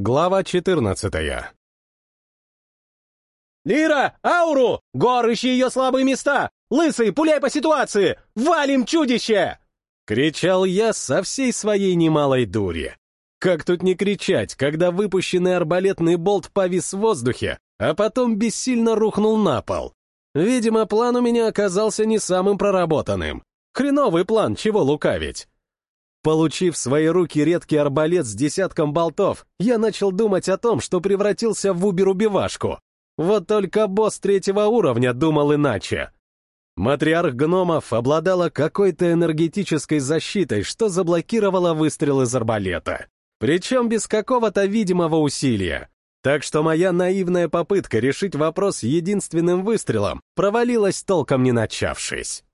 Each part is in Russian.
Глава 14 «Лира! Ауру! Гор, ищи ее слабые места! Лысый, пуляй по ситуации! Валим чудище!» Кричал я со всей своей немалой дури. Как тут не кричать, когда выпущенный арбалетный болт повис в воздухе, а потом бессильно рухнул на пол? Видимо, план у меня оказался не самым проработанным. Хреновый план, чего лукавить. Получив в свои руки редкий арбалет с десятком болтов, я начал думать о том, что превратился в убер-убивашку. Вот только босс третьего уровня думал иначе. Матриарх гномов обладала какой-то энергетической защитой, что заблокировало выстрел из арбалета. Причем без какого-то видимого усилия. Так что моя наивная попытка решить вопрос единственным выстрелом провалилась толком не начавшись.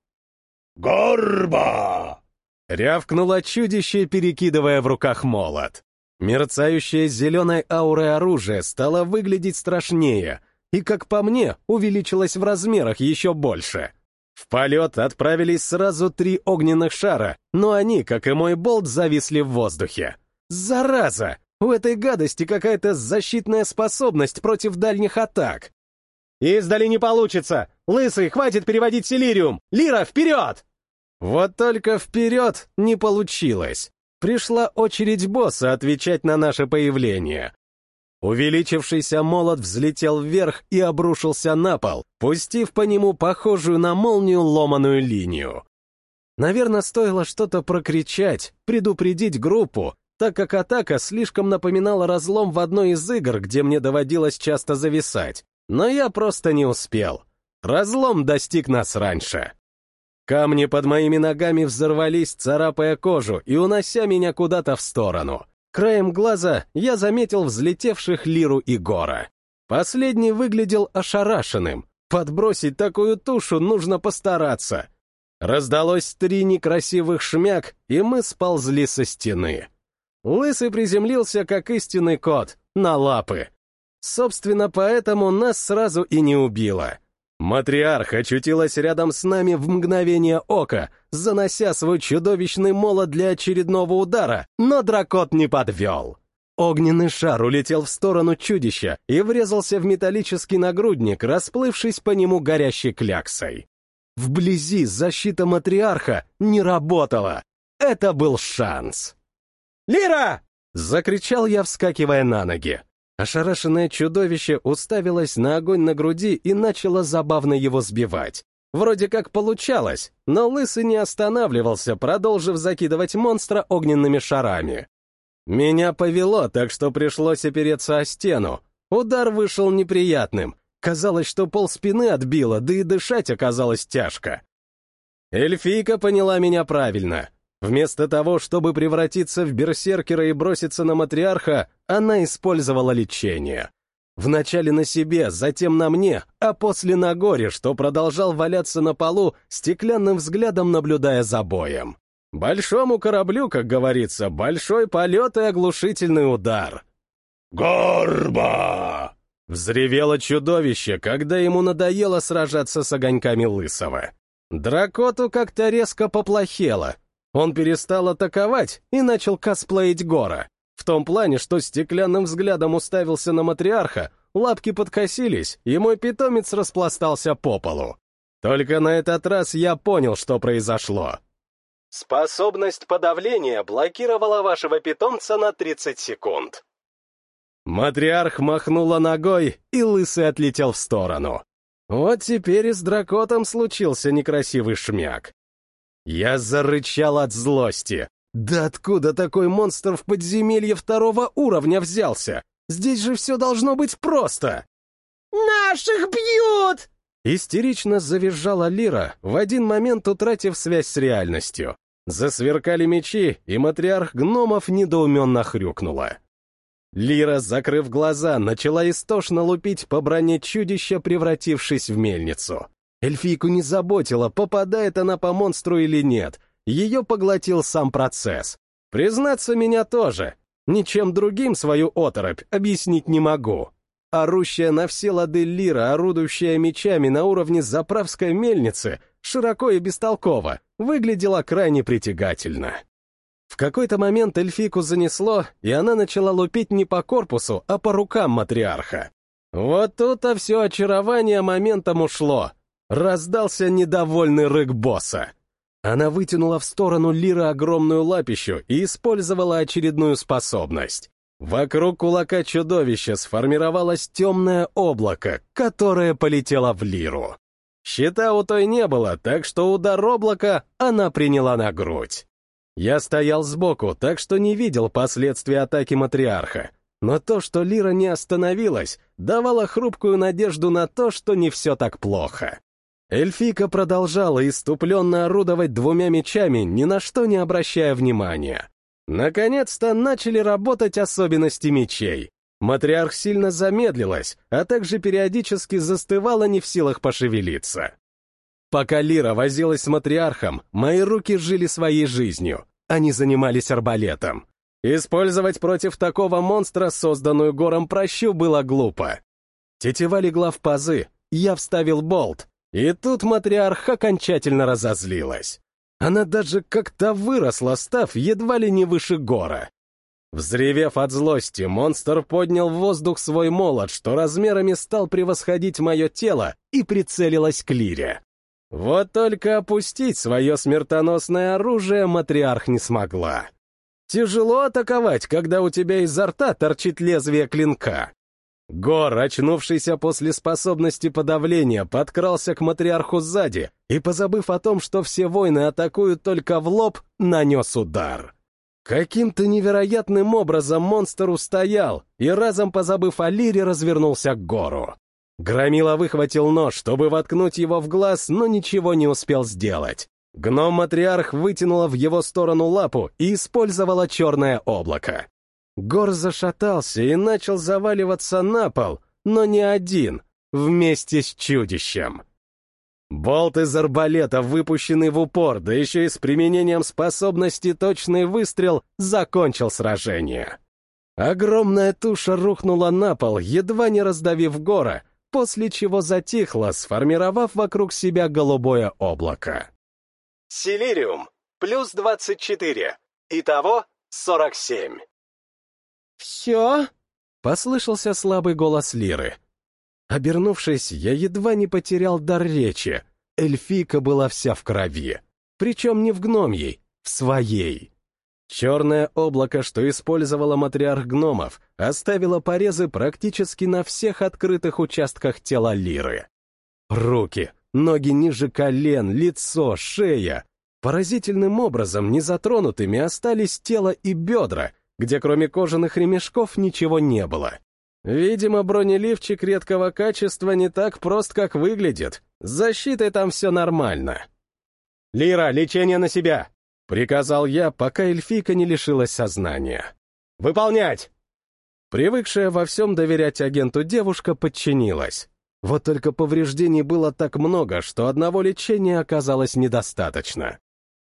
«Горба!» — рявкнуло чудище, перекидывая в руках молот. Мерцающее зеленой аурой оружие стало выглядеть страшнее, и, как по мне, увеличилось в размерах еще больше — в полет отправились сразу три огненных шара, но они, как и мой болт, зависли в воздухе. Зараза! У этой гадости какая-то защитная способность против дальних атак. «Издали не получится! Лысый, хватит переводить Силириум! Лира, вперед!» Вот только вперед не получилось. Пришла очередь босса отвечать на наше появление. Увеличившийся молот взлетел вверх и обрушился на пол, пустив по нему похожую на молнию ломаную линию. Наверное, стоило что-то прокричать, предупредить группу, так как атака слишком напоминала разлом в одной из игр, где мне доводилось часто зависать. Но я просто не успел. Разлом достиг нас раньше. Камни под моими ногами взорвались, царапая кожу и унося меня куда-то в сторону. Краем глаза я заметил взлетевших Лиру и Гора. Последний выглядел ошарашенным. Подбросить такую тушу нужно постараться. Раздалось три некрасивых шмяк, и мы сползли со стены. Лысый приземлился, как истинный кот, на лапы. Собственно, поэтому нас сразу и не убило. Матриарх очутилась рядом с нами в мгновение ока, занося свой чудовищный молот для очередного удара, но дракот не подвел. Огненный шар улетел в сторону чудища и врезался в металлический нагрудник, расплывшись по нему горящей кляксой. Вблизи защита матриарха не работала. Это был шанс. «Лира!» — закричал я, вскакивая на ноги. Ошарашенное чудовище уставилось на огонь на груди и начало забавно его сбивать. Вроде как получалось, но Лысый не останавливался, продолжив закидывать монстра огненными шарами. Меня повело, так что пришлось опереться о стену. Удар вышел неприятным. Казалось, что пол спины отбило, да и дышать оказалось тяжко. Эльфийка поняла меня правильно. Вместо того, чтобы превратиться в берсеркера и броситься на матриарха, она использовала лечение. Вначале на себе, затем на мне, а после на горе, что продолжал валяться на полу, стеклянным взглядом наблюдая за боем. Большому кораблю, как говорится, большой полет и оглушительный удар. «Горба!» — взревело чудовище, когда ему надоело сражаться с огоньками Лысого. Дракоту как-то резко поплохело. Он перестал атаковать и начал косплеить Гора. В том плане, что стеклянным взглядом уставился на матриарха, лапки подкосились, и мой питомец распластался по полу. Только на этот раз я понял, что произошло. Способность подавления блокировала вашего питомца на 30 секунд. Матриарх махнула ногой, и лысый отлетел в сторону. Вот теперь и с дракотом случился некрасивый шмяк. Я зарычал от злости. Да откуда такой монстр в подземелье второго уровня взялся? Здесь же все должно быть просто. «Наших бьют!» Истерично завизжала Лира, в один момент утратив связь с реальностью. Засверкали мечи, и матриарх гномов недоуменно хрюкнула. Лира, закрыв глаза, начала истошно лупить по броне чудища, превратившись в мельницу. Эльфийку не заботило, попадает она по монстру или нет, ее поглотил сам процесс. Признаться, меня тоже. Ничем другим свою оторопь объяснить не могу. Орущая на все лады лира, орудующая мечами на уровне заправской мельницы, широко и бестолково, выглядела крайне притягательно. В какой-то момент эльфийку занесло, и она начала лупить не по корпусу, а по рукам матриарха. Вот тут-то все очарование моментом ушло. Раздался недовольный рык босса. Она вытянула в сторону Лиры огромную лапищу и использовала очередную способность. Вокруг кулака чудовища сформировалось темное облако, которое полетело в Лиру. Щита у той не было, так что удар облака она приняла на грудь. Я стоял сбоку, так что не видел последствий атаки матриарха, но то, что Лира не остановилась, давало хрупкую надежду на то, что не все так плохо. Эльфика продолжала иступленно орудовать двумя мечами, ни на что не обращая внимания. Наконец-то начали работать особенности мечей. Матриарх сильно замедлилась, а также периодически застывала не в силах пошевелиться. Пока Лира возилась с матриархом, мои руки жили своей жизнью. Они занимались арбалетом. Использовать против такого монстра созданную гором прощу было глупо. Тетива легла в пазы, я вставил болт, и тут матриарх окончательно разозлилась. Она даже как-то выросла, став едва ли не выше гора. Взревев от злости, монстр поднял в воздух свой молот, что размерами стал превосходить мое тело, и прицелилась к лире. Вот только опустить свое смертоносное оружие матриарх не смогла. Тяжело атаковать, когда у тебя изо рта торчит лезвие клинка. Гор, очнувшийся после способности подавления, подкрался к матриарху сзади и, позабыв о том, что все воины атакуют только в лоб, нанес удар. Каким-то невероятным образом монстр устоял и, разом позабыв о лире, развернулся к гору. Громила выхватил нож, чтобы воткнуть его в глаз, но ничего не успел сделать. Гном-матриарх вытянула в его сторону лапу и использовала черное облако. Гор зашатался и начал заваливаться на пол, но не один, вместе с чудищем. Болт из арбалета, выпущенный в упор, да еще и с применением способности точный выстрел, закончил сражение. Огромная туша рухнула на пол, едва не раздавив гора, после чего затихла, сформировав вокруг себя голубое облако. Силириум, плюс 24, итого 47. «Все?» — послышался слабый голос Лиры. Обернувшись, я едва не потерял дар речи. Эльфийка была вся в крови. Причем не в гномьей, в своей. Черное облако, что использовала матриарх гномов, оставило порезы практически на всех открытых участках тела Лиры. Руки, ноги ниже колен, лицо, шея. Поразительным образом незатронутыми остались тело и бедра — где кроме кожаных ремешков ничего не было. Видимо, бронеливчик редкого качества не так прост, как выглядит. С защитой там все нормально. «Лира, лечение на себя!» — приказал я, пока эльфийка не лишилась сознания. «Выполнять!» Привыкшая во всем доверять агенту девушка подчинилась. Вот только повреждений было так много, что одного лечения оказалось недостаточно.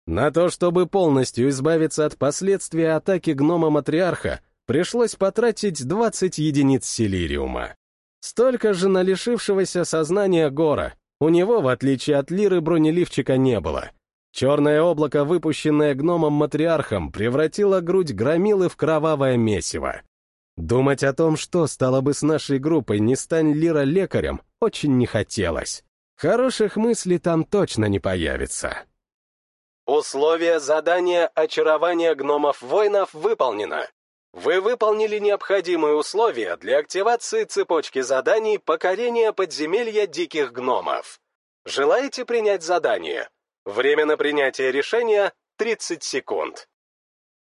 На то, чтобы полностью избавиться от последствий атаки гнома-матриарха, пришлось потратить 20 единиц силириума. Столько же на лишившегося сознания Гора. У него, в отличие от Лиры, бронеливчика не было. Черное облако, выпущенное гномом-матриархом, превратило грудь громилы в кровавое месиво. Думать о том, что стало бы с нашей группой, не стань Лира лекарем, очень не хотелось. Хороших мыслей там точно не появится. Условие задания очарования гномов-воинов выполнено. Вы выполнили необходимые условия для активации цепочки заданий покорения подземелья диких гномов. Желаете принять задание? Время на принятие решения — 30 секунд.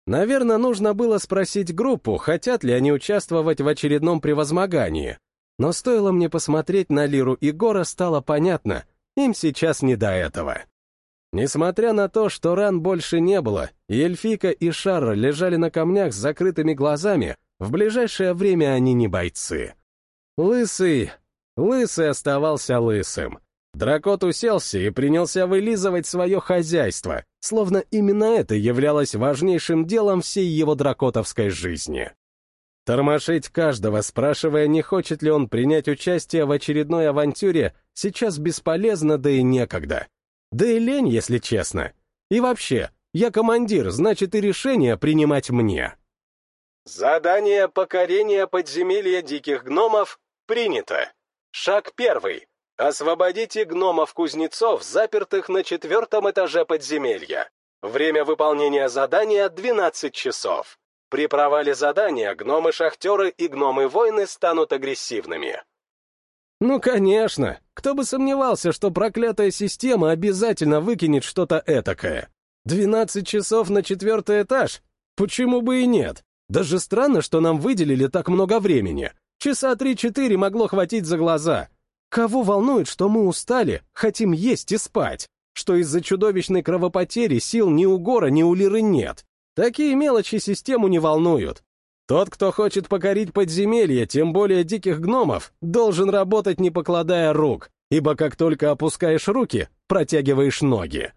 Наверное, нужно было спросить группу, хотят ли они участвовать в очередном превозмогании. Но стоило мне посмотреть на Лиру и Гора, стало понятно, им сейчас не до этого. Несмотря на то, что ран больше не было, и Эльфика, и Шарра лежали на камнях с закрытыми глазами, в ближайшее время они не бойцы. Лысый... Лысый оставался лысым. Дракот уселся и принялся вылизывать свое хозяйство, словно именно это являлось важнейшим делом всей его дракотовской жизни. Тормошить каждого, спрашивая, не хочет ли он принять участие в очередной авантюре, сейчас бесполезно, да и некогда. Да и лень, если честно. И вообще, Я командир, значит и решение принимать мне. Задание покорения подземелья диких гномов принято. Шаг первый. Освободите гномов-кузнецов, запертых на четвертом этаже подземелья. Время выполнения задания 12 часов. При провале задания гномы-шахтеры и гномы-воины станут агрессивными. Ну, конечно. Кто бы сомневался, что проклятая система обязательно выкинет что-то этакое. 12 часов на четвертый этаж? Почему бы и нет? Даже странно, что нам выделили так много времени. Часа три-четыре могло хватить за глаза. Кого волнует, что мы устали, хотим есть и спать? Что из-за чудовищной кровопотери сил ни у Гора, ни у Лиры нет? Такие мелочи систему не волнуют. Тот, кто хочет покорить подземелье, тем более диких гномов, должен работать не покладая рук, ибо как только опускаешь руки, протягиваешь ноги.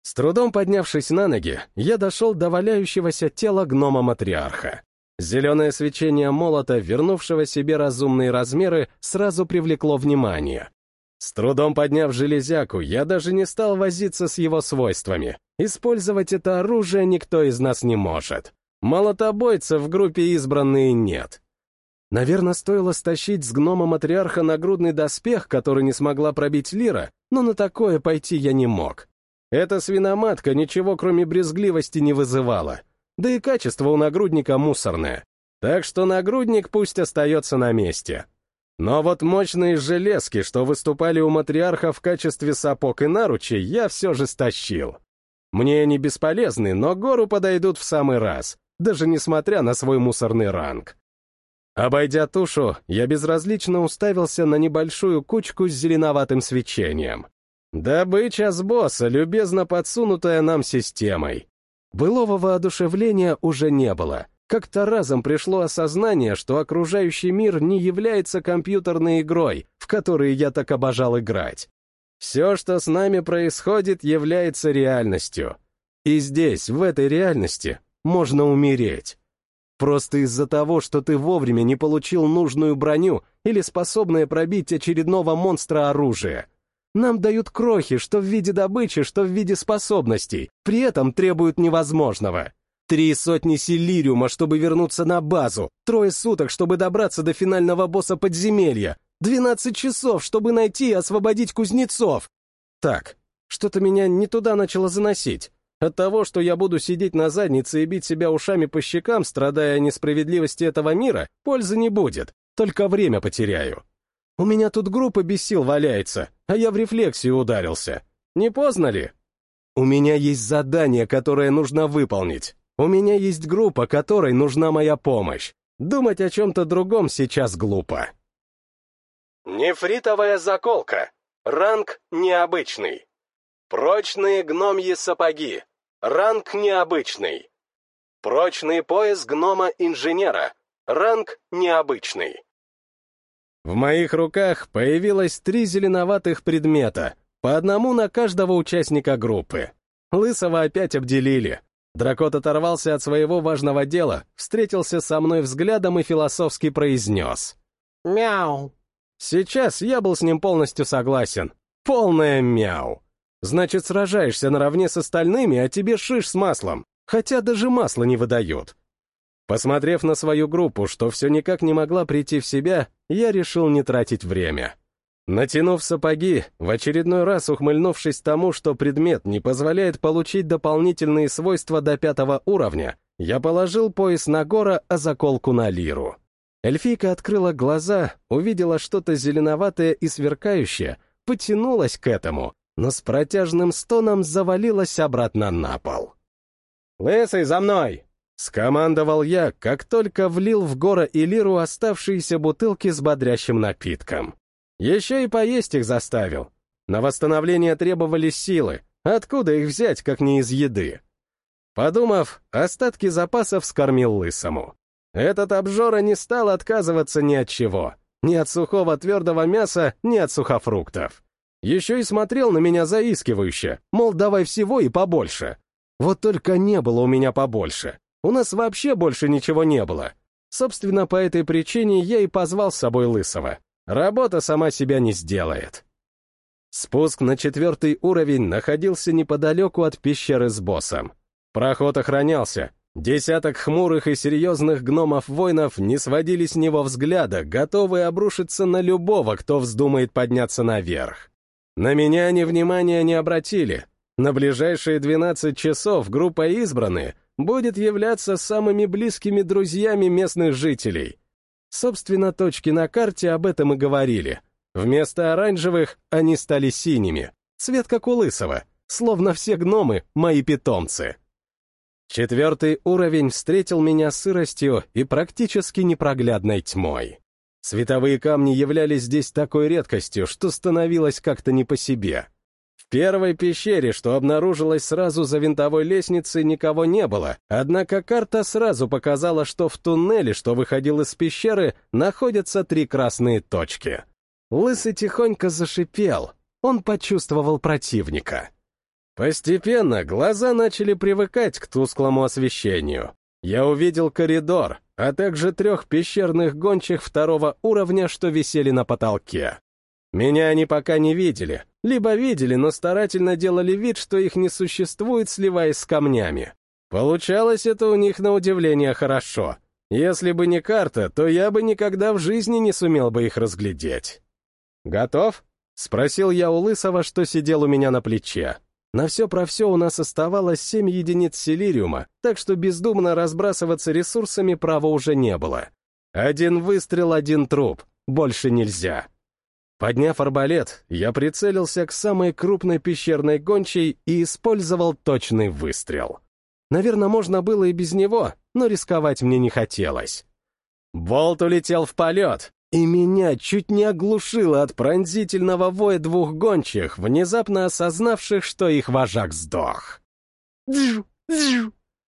С трудом поднявшись на ноги, я дошел до валяющегося тела гнома-матриарха. Зеленое свечение молота, вернувшего себе разумные размеры, сразу привлекло внимание. С трудом подняв железяку, я даже не стал возиться с его свойствами. Использовать это оружие никто из нас не может. Молотобойцев в группе избранные нет. Наверное, стоило стащить с гнома матриарха нагрудный доспех, который не смогла пробить Лира, но на такое пойти я не мог. Эта свиноматка ничего кроме брезгливости не вызывала. Да и качество у нагрудника мусорное. Так что нагрудник пусть остается на месте. Но вот мощные железки, что выступали у матриарха в качестве сапог и наручей, я все же стащил. Мне они бесполезны, но гору подойдут в самый раз, даже несмотря на свой мусорный ранг. Обойдя тушу, я безразлично уставился на небольшую кучку с зеленоватым свечением. Добыча с босса, любезно подсунутая нам системой. Былого воодушевления уже не было. Как-то разом пришло осознание, что окружающий мир не является компьютерной игрой, в которой я так обожал играть. Все, что с нами происходит, является реальностью. И здесь, в этой реальности, можно умереть. Просто из-за того, что ты вовремя не получил нужную броню или способное пробить очередного монстра оружие — нам дают крохи, что в виде добычи, что в виде способностей, при этом требуют невозможного. Три сотни силириума, чтобы вернуться на базу, трое суток, чтобы добраться до финального босса подземелья, двенадцать часов, чтобы найти и освободить кузнецов. Так, что-то меня не туда начало заносить. От того, что я буду сидеть на заднице и бить себя ушами по щекам, страдая о несправедливости этого мира, пользы не будет, только время потеряю. У меня тут группа без сил валяется, а я в рефлексию ударился. Не поздно ли? У меня есть задание, которое нужно выполнить. У меня есть группа, которой нужна моя помощь. Думать о чем-то другом сейчас глупо. Нефритовая заколка. Ранг необычный. Прочные гномьи сапоги. Ранг необычный. Прочный пояс гнома-инженера. Ранг необычный. В моих руках появилось три зеленоватых предмета, по одному на каждого участника группы. Лысого опять обделили. Дракот оторвался от своего важного дела, встретился со мной взглядом и философски произнес. «Мяу». Сейчас я был с ним полностью согласен. Полное мяу. Значит, сражаешься наравне с остальными, а тебе шиш с маслом. Хотя даже масло не выдают. Посмотрев на свою группу, что все никак не могла прийти в себя, я решил не тратить время. Натянув сапоги, в очередной раз ухмыльнувшись тому, что предмет не позволяет получить дополнительные свойства до пятого уровня, я положил пояс на гора, а заколку на лиру. Эльфийка открыла глаза, увидела что-то зеленоватое и сверкающее, потянулась к этому, но с протяжным стоном завалилась обратно на пол. «Лысый, за мной!» Скомандовал я, как только влил в Гора и Лиру оставшиеся бутылки с бодрящим напитком. Еще и поесть их заставил. На восстановление требовались силы. Откуда их взять, как не из еды? Подумав, остатки запасов скормил лысому. Этот обжора не стал отказываться ни от чего. Ни от сухого твердого мяса, ни от сухофруктов. Еще и смотрел на меня заискивающе, мол, давай всего и побольше. Вот только не было у меня побольше. У нас вообще больше ничего не было. Собственно, по этой причине я и позвал с собой Лысого. Работа сама себя не сделает. Спуск на четвертый уровень находился неподалеку от пещеры с боссом. Проход охранялся. Десяток хмурых и серьезных гномов-воинов не сводили с него взгляда, готовые обрушиться на любого, кто вздумает подняться наверх. На меня они внимания не обратили. На ближайшие 12 часов группа избранные будет являться самыми близкими друзьями местных жителей. Собственно, точки на карте об этом и говорили — Вместо оранжевых они стали синими, цвет как у лысого, словно все гномы — мои питомцы. Четвертый уровень встретил меня сыростью и практически непроглядной тьмой. Световые камни являлись здесь такой редкостью, что становилось как-то не по себе. В первой пещере, что обнаружилось сразу за винтовой лестницей, никого не было, однако карта сразу показала, что в туннеле, что выходил из пещеры, находятся три красные точки. Лысый тихонько зашипел. Он почувствовал противника. Постепенно глаза начали привыкать к тусклому освещению. Я увидел коридор, а также трех пещерных гончих второго уровня, что висели на потолке. Меня они пока не видели, либо видели, но старательно делали вид, что их не существует, сливаясь с камнями. Получалось это у них на удивление хорошо. Если бы не карта, то я бы никогда в жизни не сумел бы их разглядеть. «Готов?» — спросил я у Лысого, что сидел у меня на плече. На все про все у нас оставалось семь единиц силириума, так что бездумно разбрасываться ресурсами права уже не было. Один выстрел, один труп. Больше нельзя. Подняв арбалет, я прицелился к самой крупной пещерной гончей и использовал точный выстрел. Наверное, можно было и без него, но рисковать мне не хотелось. Болт улетел в полет, и меня чуть не оглушило от пронзительного воя двух гончих, внезапно осознавших, что их вожак сдох.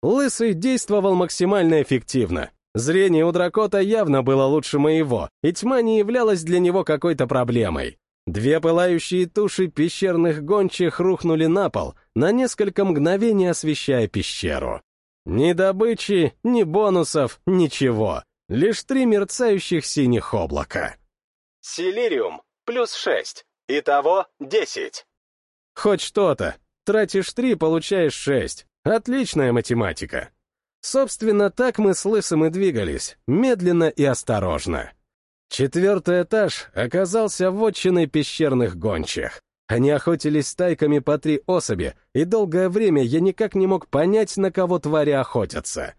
Лысый действовал максимально эффективно. Зрение у дракота явно было лучше моего, и тьма не являлась для него какой-то проблемой. Две пылающие туши пещерных гончих рухнули на пол, на несколько мгновений освещая пещеру. Ни добычи, ни бонусов, ничего. Лишь три мерцающих синих облака. Силириум плюс шесть. Итого десять. Хоть что-то. Тратишь три, получаешь шесть. Отличная математика. Собственно, так мы с Лысым и двигались, медленно и осторожно. Четвертый этаж оказался вотчиной пещерных гончих. Они охотились стайками по три особи, и долгое время я никак не мог понять, на кого твари охотятся.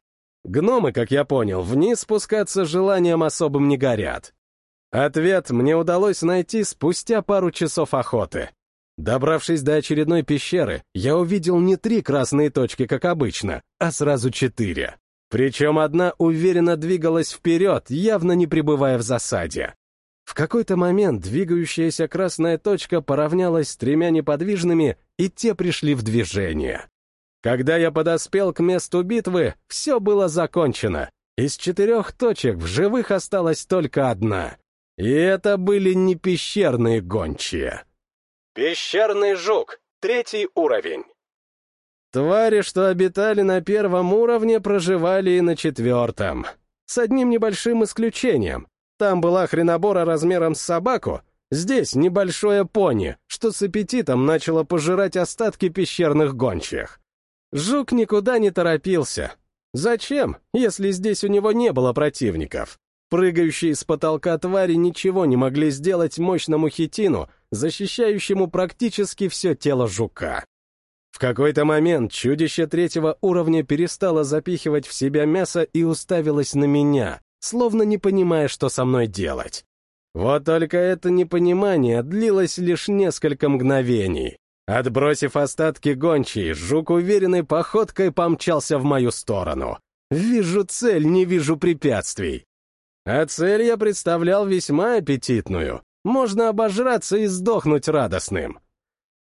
Гномы, как я понял, вниз спускаться желанием особым не горят. Ответ мне удалось найти спустя пару часов охоты. Добравшись до очередной пещеры, я увидел не три красные точки, как обычно, а сразу четыре. Причем одна уверенно двигалась вперед, явно не пребывая в засаде. В какой-то момент двигающаяся красная точка поравнялась с тремя неподвижными, и те пришли в движение. Когда я подоспел к месту битвы, все было закончено. Из четырех точек в живых осталась только одна. И это были не пещерные гончие. Пещерный жук, третий уровень. Твари, что обитали на первом уровне, проживали и на четвертом. С одним небольшим исключением. Там была хренобора размером с собаку, здесь небольшое пони, что с аппетитом начало пожирать остатки пещерных гончих. Жук никуда не торопился. Зачем, если здесь у него не было противников? Прыгающие с потолка твари ничего не могли сделать мощному хитину, защищающему практически все тело жука. В какой-то момент чудище третьего уровня перестало запихивать в себя мясо и уставилось на меня, словно не понимая, что со мной делать. Вот только это непонимание длилось лишь несколько мгновений. Отбросив остатки гончей, жук уверенной походкой помчался в мою сторону. Вижу цель, не вижу препятствий. А цель я представлял весьма аппетитную. Можно обожраться и сдохнуть радостным.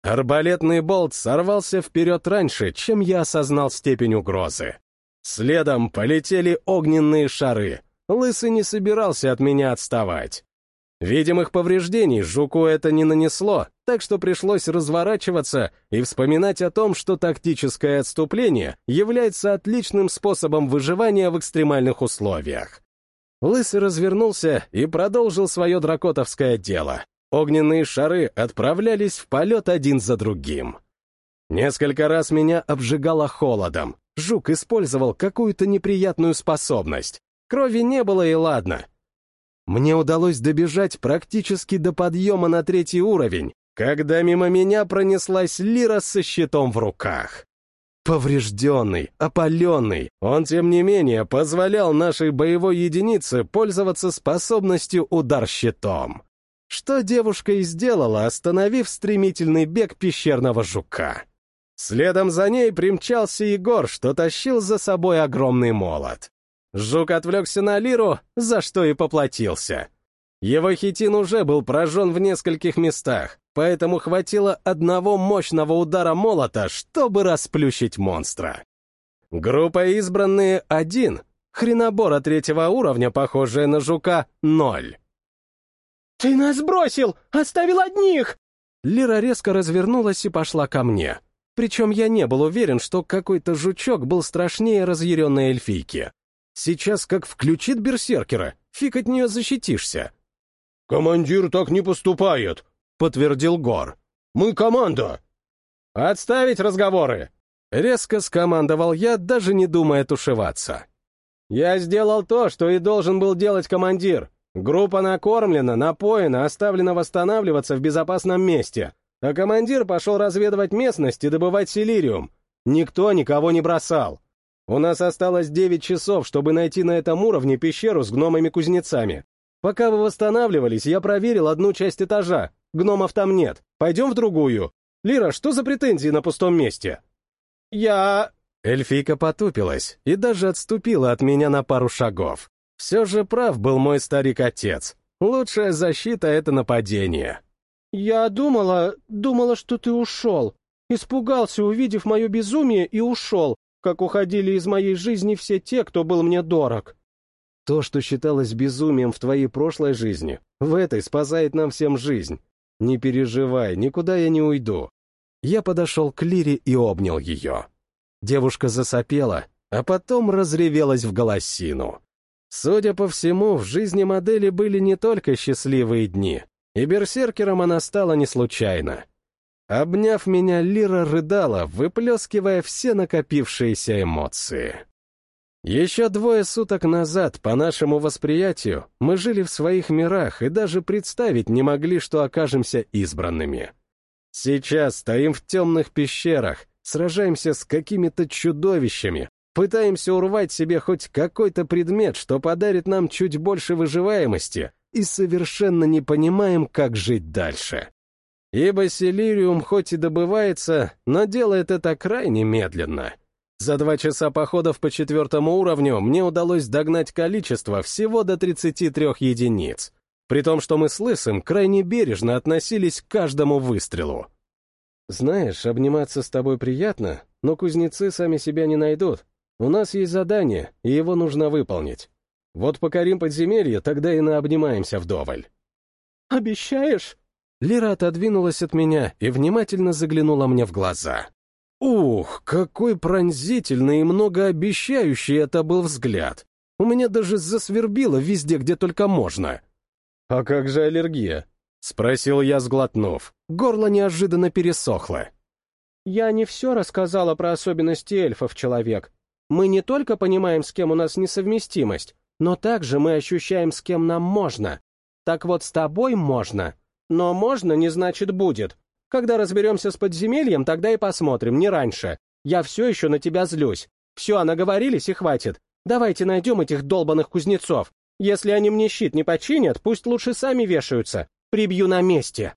Арбалетный болт сорвался вперед раньше, чем я осознал степень угрозы. Следом полетели огненные шары. Лысый не собирался от меня отставать. Видимых повреждений жуку это не нанесло, так что пришлось разворачиваться и вспоминать о том, что тактическое отступление является отличным способом выживания в экстремальных условиях. Лысый развернулся и продолжил свое дракотовское дело. Огненные шары отправлялись в полет один за другим. Несколько раз меня обжигало холодом. Жук использовал какую-то неприятную способность. Крови не было и ладно. Мне удалось добежать практически до подъема на третий уровень, когда мимо меня пронеслась лира со щитом в руках. Поврежденный, опаленный, он, тем не менее, позволял нашей боевой единице пользоваться способностью удар щитом. Что девушка и сделала, остановив стремительный бег пещерного жука. Следом за ней примчался Егор, что тащил за собой огромный молот. Жук отвлекся на лиру, за что и поплатился. Его хитин уже был поражен в нескольких местах, поэтому хватило одного мощного удара молота, чтобы расплющить монстра. Группа избранные — один, хренобора третьего уровня, похожая на жука, — ноль. «Ты нас бросил! Оставил одних!» Лира резко развернулась и пошла ко мне. Причем я не был уверен, что какой-то жучок был страшнее разъяренной эльфийки. Сейчас как включит берсеркера, фиг от нее защитишься. «Командир так не поступает», — подтвердил Гор. «Мы команда». «Отставить разговоры!» — резко скомандовал я, даже не думая тушеваться. «Я сделал то, что и должен был делать командир. Группа накормлена, напоена, оставлена восстанавливаться в безопасном месте а командир пошел разведывать местность и добывать силириум. Никто никого не бросал. У нас осталось 9 часов, чтобы найти на этом уровне пещеру с гномами-кузнецами. Пока вы восстанавливались, я проверил одну часть этажа. Гномов там нет. Пойдем в другую. Лира, что за претензии на пустом месте? Я... Эльфийка потупилась и даже отступила от меня на пару шагов. Все же прав был мой старик-отец. Лучшая защита — это нападение. «Я думала, думала, что ты ушел. Испугался, увидев мое безумие, и ушел, как уходили из моей жизни все те, кто был мне дорог». «То, что считалось безумием в твоей прошлой жизни, в этой спасает нам всем жизнь. Не переживай, никуда я не уйду». Я подошел к Лире и обнял ее. Девушка засопела, а потом разревелась в голосину. Судя по всему, в жизни модели были не только счастливые дни, и берсеркером она стала не случайно. Обняв меня, Лира рыдала, выплескивая все накопившиеся эмоции. Еще двое суток назад, по нашему восприятию, мы жили в своих мирах и даже представить не могли, что окажемся избранными. Сейчас стоим в темных пещерах, сражаемся с какими-то чудовищами, пытаемся урвать себе хоть какой-то предмет, что подарит нам чуть больше выживаемости, и совершенно не понимаем, как жить дальше. Ибо Селириум хоть и добывается, но делает это крайне медленно. За два часа походов по четвертому уровню мне удалось догнать количество всего до 33 единиц, при том, что мы с Лысым крайне бережно относились к каждому выстрелу. «Знаешь, обниматься с тобой приятно, но кузнецы сами себя не найдут. У нас есть задание, и его нужно выполнить. Вот покорим подземелье, тогда и наобнимаемся вдоволь. «Обещаешь?» Лира отодвинулась от меня и внимательно заглянула мне в глаза. Ух, какой пронзительный и многообещающий это был взгляд. У меня даже засвербило везде, где только можно. «А как же аллергия?» — спросил я, сглотнув. Горло неожиданно пересохло. «Я не все рассказала про особенности эльфов, человек. Мы не только понимаем, с кем у нас несовместимость, но также мы ощущаем, с кем нам можно. Так вот, с тобой можно. Но можно не значит будет. Когда разберемся с подземельем, тогда и посмотрим, не раньше. Я все еще на тебя злюсь. Все, наговорились и хватит. Давайте найдем этих долбанных кузнецов. Если они мне щит не починят, пусть лучше сами вешаются. Прибью на месте.